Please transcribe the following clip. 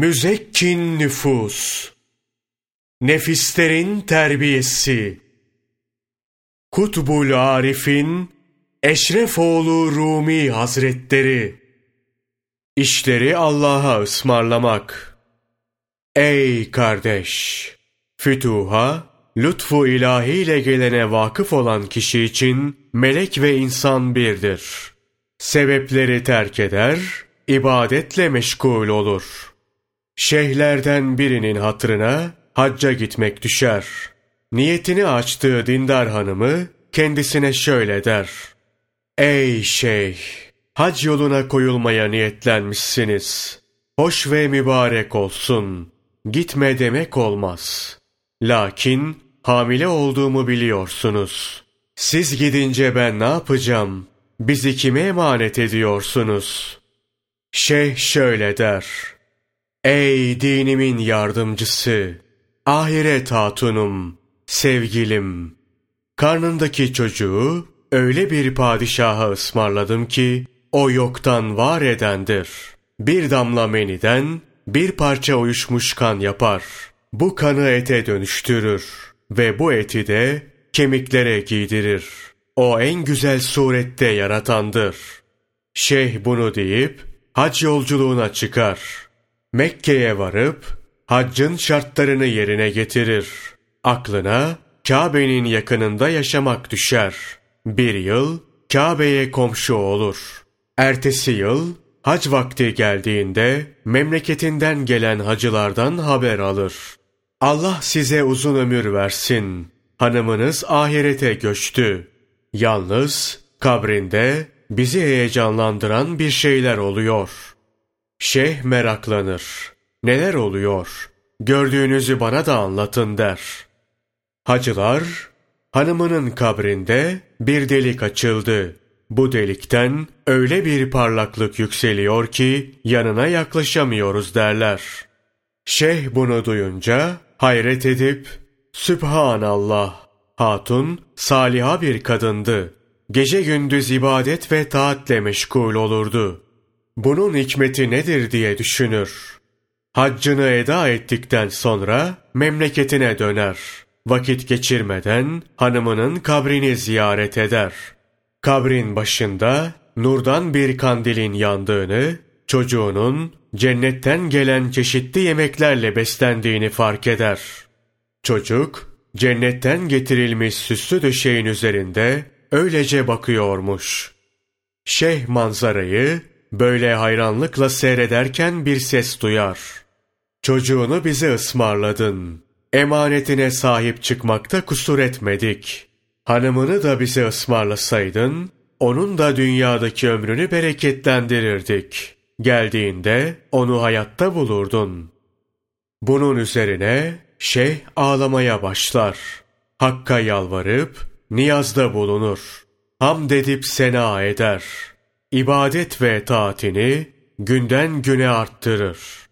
Müzekkin nüfus, nefislerin terbiyesi, Kutbul Arif'in Eşrefoğlu Rumi Hazretleri, İşleri Allah'a ısmarlamak. Ey kardeş! Fütuha, lütfu ilahiyle gelene vakıf olan kişi için melek ve insan birdir. Sebepleri terk eder, ibadetle meşgul olur. Şeyhlerden birinin hatırına hacca gitmek düşer. Niyetini açtığı dindar hanımı kendisine şöyle der. Ey şeyh! Hac yoluna koyulmaya niyetlenmişsiniz. Hoş ve mübarek olsun. Gitme demek olmaz. Lakin hamile olduğumu biliyorsunuz. Siz gidince ben ne yapacağım? Bizi kime emanet ediyorsunuz? Şeyh şöyle der. Ey dinimin yardımcısı! Ahiret hatunum, sevgilim! Karnındaki çocuğu öyle bir padişaha ısmarladım ki, o yoktan var edendir. Bir damla meniden bir parça uyuşmuş kan yapar. Bu kanı ete dönüştürür ve bu eti de kemiklere giydirir. O en güzel surette yaratandır. Şeyh bunu deyip hac yolculuğuna çıkar. Mekke'ye varıp haccın şartlarını yerine getirir. Aklına Kabe'nin yakınında yaşamak düşer. Bir yıl Kabe'ye komşu olur. Ertesi yıl hac vakti geldiğinde memleketinden gelen hacılardan haber alır. Allah size uzun ömür versin. Hanımınız ahirete göçtü. Yalnız kabrinde bizi heyecanlandıran bir şeyler oluyor. Şeyh meraklanır. Neler oluyor? Gördüğünüzü bana da anlatın der. Hacılar, hanımının kabrinde bir delik açıldı. Bu delikten öyle bir parlaklık yükseliyor ki yanına yaklaşamıyoruz derler. Şeyh bunu duyunca hayret edip Sübhanallah hatun saliha bir kadındı. Gece gündüz ibadet ve taatle meşgul olurdu. Bunun hikmeti nedir diye düşünür. Haccını eda ettikten sonra memleketine döner. Vakit geçirmeden hanımının kabrini ziyaret eder.'' Kabrin başında nurdan bir kandilin yandığını, çocuğunun cennetten gelen çeşitli yemeklerle beslendiğini fark eder. Çocuk, cennetten getirilmiş süslü döşeğin üzerinde öylece bakıyormuş. Şeyh manzarayı böyle hayranlıkla seyrederken bir ses duyar. Çocuğunu bize ısmarladın. Emanetine sahip çıkmakta kusur etmedik. Hanımını da bize ısmarlasaydın, onun da dünyadaki ömrünü bereketlendirirdik. Geldiğinde onu hayatta bulurdun. Bunun üzerine şeyh ağlamaya başlar. Hakka yalvarıp niyazda bulunur. Hamd edip sena eder. İbadet ve taatini günden güne arttırır.